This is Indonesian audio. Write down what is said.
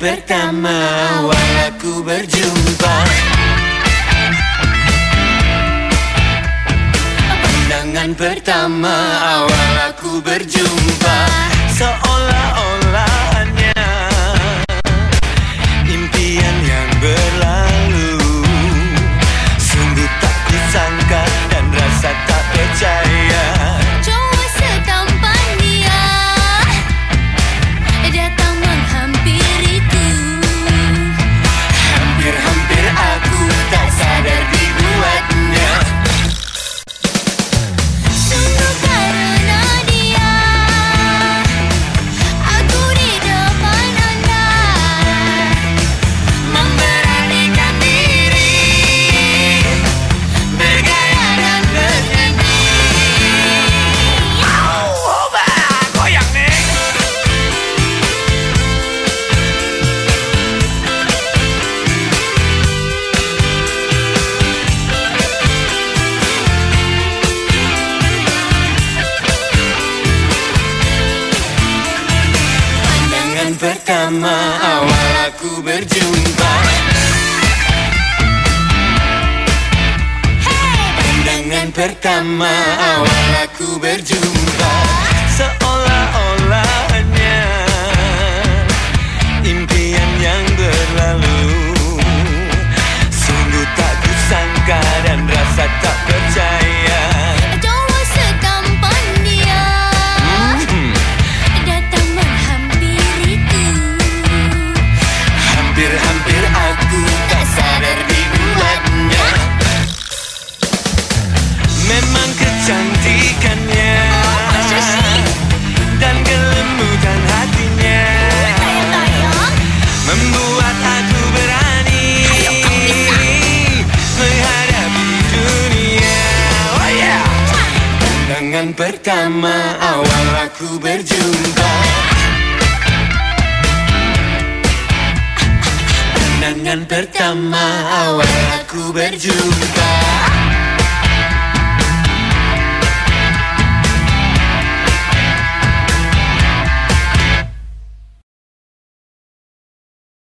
pertama awal aku berjumpa. Pandangan pertama awal aku berjumpa. Seolah-olah pertama awal aku berjumpa. Pandangan pertama awal aku berjumpa. Seolah-olah hanya Impian yang berlalu. Sungguh tak kusangka dan rasa tak Hampir-hampir aku tak sadar dibuatnya Memang kecantikannya? Dan kelembutan hatinya. Membuat aku berani. Menghadapi dunia. Oh yeah. Pandangan pertama awal aku berjumpa Pandangan pertama awal aku berjumpa